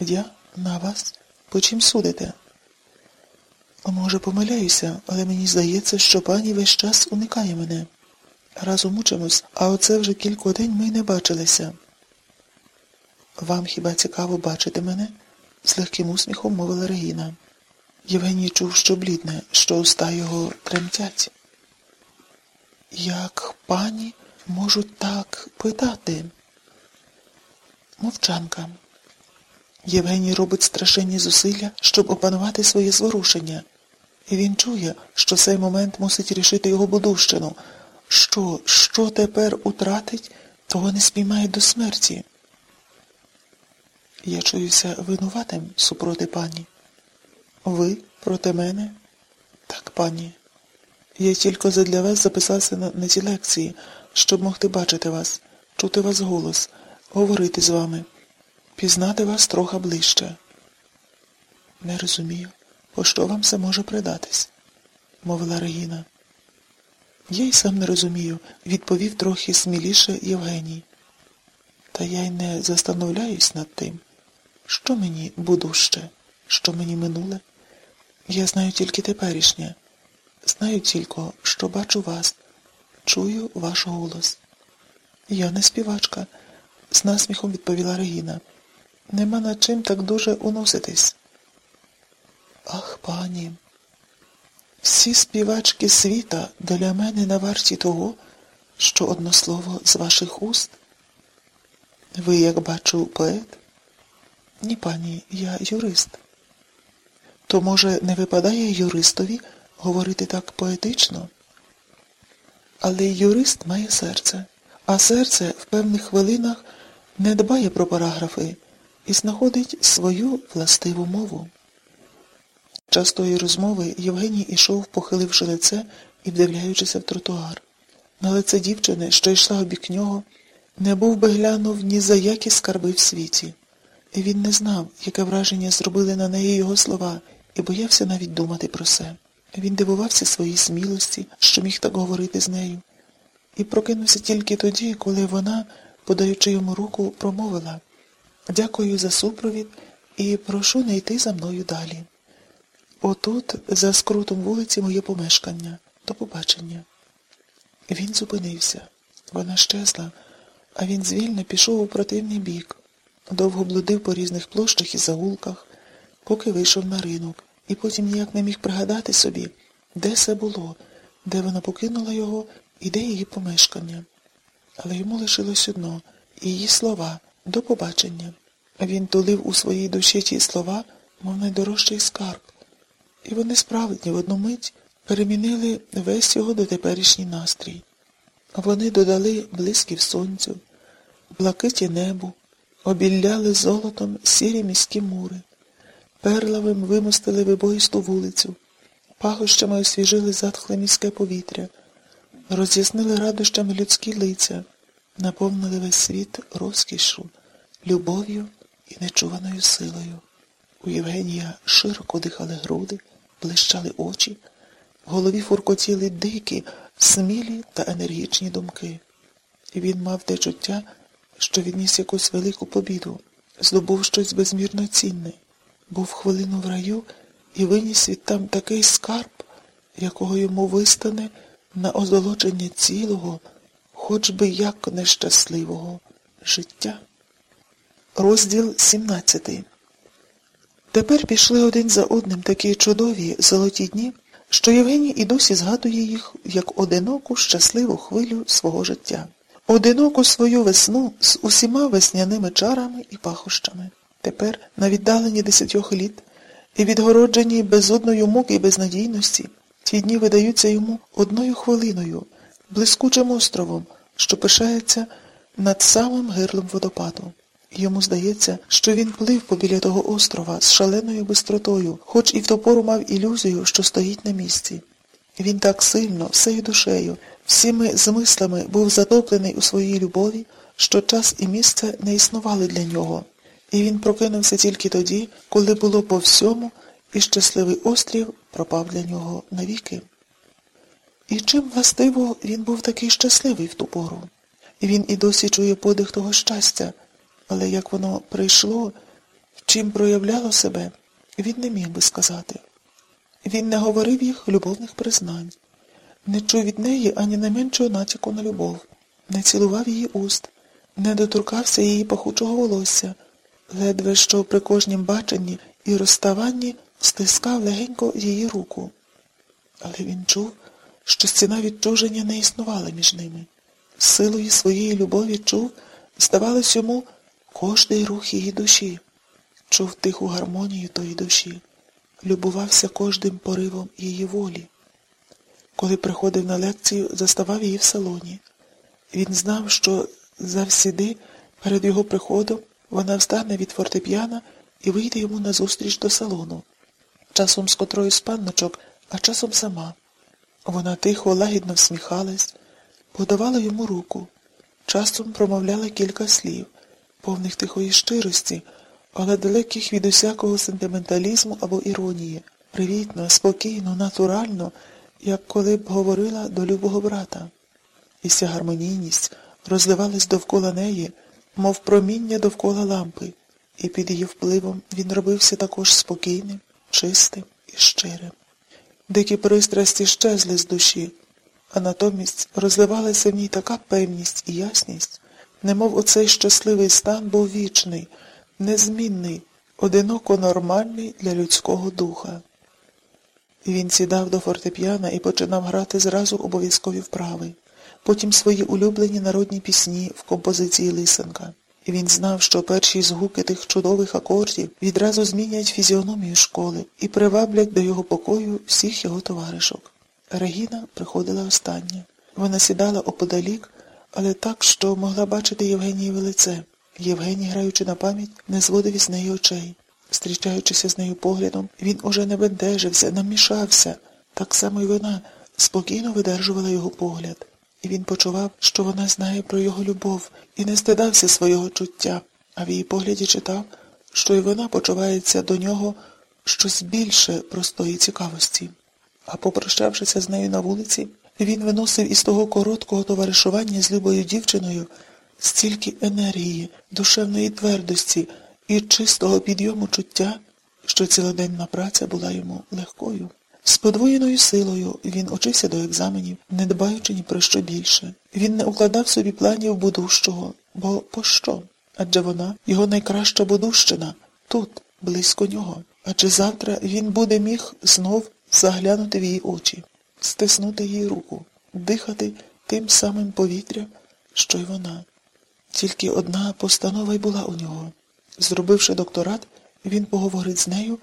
Я на вас? По чим судите? Може, помиляюся, але мені здається, що пані весь час уникає мене. Разом учимось, а оце вже кілька день ми не бачилися. Вам хіба цікаво бачити мене? з легким усміхом мовила Регіна. Євгеній чув, що блідне, що уста його тремтять. Як пані можуть так питати? Мовчанка. Євгеній робить страшенні зусилля, щоб опанувати своє зворушення. І він чує, що цей момент мусить рішити його будущину. Що, що тепер утратить, того не спіймає до смерті. Я чуюся винуватим супроти пані. Ви проти мене? Так, пані. Я тільки задля вас записався на, на ці лекції, щоб могти бачити вас, чути вас голос, говорити з вами, пізнати вас трохи ближче. Не розумію, по що вам це може придатись, мовила Регіна. Я й сам не розумію, відповів трохи сміліше Євгеній. Та я й не застановляюсь над тим, що мені будуще, що мені минуле. Я знаю тільки теперішнє. Знаю тільки, що бачу вас, чую ваш голос. Я не співачка, з насміхом відповіла Регіна. Нема над чим так дуже уноситись. Ах, пані, всі співачки світа для мене на варті того, що одно слово з ваших уст. Ви, як бачу, поет? Ні, пані, я юрист. То, може, не випадає юристові говорити так поетично? Але юрист має серце, а серце в певних хвилинах не дбає про параграфи і знаходить свою властиву мову. Час тої розмови Євгеній ішов, похиливши лице і вдивляючися в тротуар. На лице дівчини, що йшла обік нього, не був би глянув ні за які скарби в світі. І він не знав, яке враження зробили на неї його слова, і боявся навіть думати про це. Він дивувався своїй смілості, що міг так говорити з нею, і прокинувся тільки тоді, коли вона, подаючи йому руку, промовила Дякую за супровід і прошу не йти за мною далі. Отут, за скрутом вулиці, моє помешкання. До побачення. Він зупинився. Вона щезла, а він звільно пішов у противний бік, довго блудив по різних площах і загулках, поки вийшов на ринок, і потім ніяк не міг пригадати собі, де це було, де вона покинула його і де її помешкання. Але йому лишилось одно її слова до побачення. Він тулив у своїй душі ті слова, мов найдорожчий скарб, і вони справді в одну мить перемінили весь його дотеперішній настрій. Вони додали блисків сонцю, блакиті небу, обілляли золотом сірі міські мури, перлавим вимостили вибоїсту вулицю, пахощами освіжили затхле міське повітря, роз'яснили радощами людські лиця, наповнили весь світ розкішу, любов'ю і нечуваною силою. У Євгенія широко дихали груди, блищали очі, в голові фуркотіли дикі, смілі та енергічні думки. Він мав те чуття, що відніс якусь велику побіду, здобув щось безмірно цінне, був хвилину в раю і виніс відтам такий скарб, якого йому вистане на озолочення цілого, хоч би як нещасливого життя. Розділ 17 Тепер пішли один за одним такі чудові золоті дні, що Євгеній і досі згадує їх як одиноку щасливу хвилю свого життя, одиноку свою весну з усіма весняними чарами і пахощами. Тепер, на віддаленні десятьох літ, і відгороджені безодною муки і безнадійності, ті дні видаються йому одною хвилиною, блискучим островом, що пишається над самим гирлом водопаду. Йому здається, що він плив побіля того острова з шаленою бистротою, хоч і в ту пору мав ілюзію, що стоїть на місці. Він так сильно, всею душею, всіми змислами був затоплений у своїй любові, що час і місце не існували для нього, і він прокинувся тільки тоді, коли було по всьому, і щасливий острів пропав для нього навіки. І чим властиво він був такий щасливий в ту пору. Він і досі чує подих того щастя. Але як воно прийшло, Чим проявляло себе, він не міг би сказати. Він не говорив їх любовних признань, не чув від неї ані найменшого натяку на любов, не цілував її уст, не доторкався її пахучого волосся, ледве що при кожнім баченні і розставанні стискав легенько її руку. Але він чув, що стіна відчуження не існувала між ними. Силою своєї любові чув, здавалось йому, кожний рух її душі, чув тиху гармонію тої душі, любувався кожним поривом її волі. Коли приходив на лекцію, заставав її в салоні. Він знав, що завсіди перед його приходом вона встане від фортепіано і вийде йому назустріч до салону, часом з котрою з панночок, а часом сама. Вона тихо, лагідно всміхалась, подавала йому руку, часом промовляла кілька слів, повних тихої щирості, але далеких від усякого сентименталізму або іронії, привітно, спокійно, натурально, як коли б говорила до любого брата. І ця гармонійність розливалась довкола неї, мов проміння довкола лампи, і під її впливом він робився також спокійним, чистим і щирим. Дикі пристрасті щезли з душі, а натомість розливалася в ній така певність і ясність, немов оцей щасливий стан був вічний, незмінний, одиноко нормальний для людського духа. Він сідав до фортепіано і починав грати зразу обов'язкові вправи, потім свої улюблені народні пісні в композиції Лисенка. Він знав, що перші згуки тих чудових акордів відразу змінять фізіономію школи і приваблять до його покою всіх його товаришок. Регіна приходила остання. Вона сідала оподалік, але так, що могла бачити Євгенієве лице. Євгеній, граючи на пам'ять, не зводив із неї очей. Зустрічаючися з нею поглядом, він уже не бентежився, намішався. Так само й вона спокійно видержувала його погляд. І він почував, що вона знає про його любов і не стидався свого чуття, а в її погляді читав, що й вона почувається до нього щось більше простої цікавості. А попрощавшися з нею на вулиці, він виносив із того короткого товаришування з любою дівчиною стільки енергії, душевної твердості і чистого підйому чуття, що цілоденна праця була йому легкою. З подвоєною силою він учився до екзаменів, не дбаючи ні про що більше. Він не укладав собі планів будущого, бо пощо? Адже вона, його найкраща будущина, тут, близько нього. Адже завтра він буде міг знов заглянути в її очі, стиснути її руку, дихати тим самим повітрям, що й вона. Тільки одна постанова й була у нього. Зробивши докторат, він поговорить з нею